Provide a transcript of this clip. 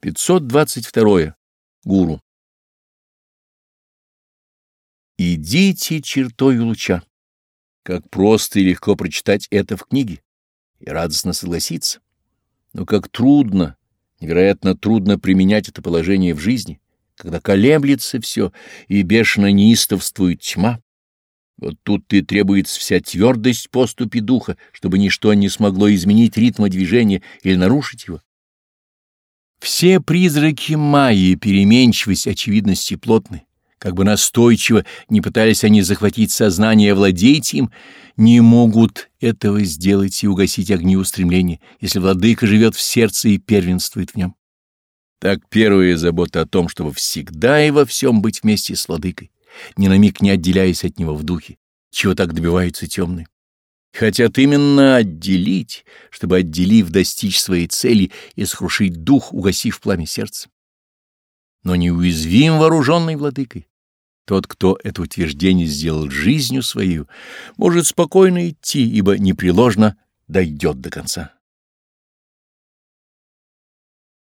522. Гуру. Идите чертою луча. Как просто и легко прочитать это в книге и радостно согласиться. Но как трудно, невероятно трудно применять это положение в жизни, когда колеблется все и бешено неистовствует тьма. Вот тут и требуется вся твердость поступи духа, чтобы ничто не смогло изменить ритма движения или нарушить его. Все призраки Майи, переменчивость очевидности плотны. Как бы настойчиво не пытались они захватить сознание и овладеть им, не могут этого сделать и угасить огни устремления, если владыка живет в сердце и первенствует в нем. Так первая забота о том, чтобы всегда и во всем быть вместе с владыкой, ни на миг не отделяясь от него в духе, чего так добиваются темные. Хотят именно отделить, чтобы, отделив, достичь своей цели и схрушить дух, угасив пламя сердца. Но неуязвим вооруженный владыкой. Тот, кто это утверждение сделал жизнью свою, может спокойно идти, ибо непреложно дойдет до конца.